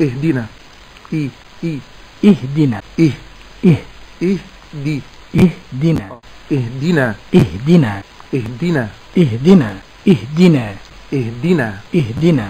اهدنا. إيه إيه. اهدنا. إيه. آه إيه, إيه، دي اهدنا. اهدنا. اهدنا. اهدنا. اهدنا. اهدنا. اهدنا. اهدنا.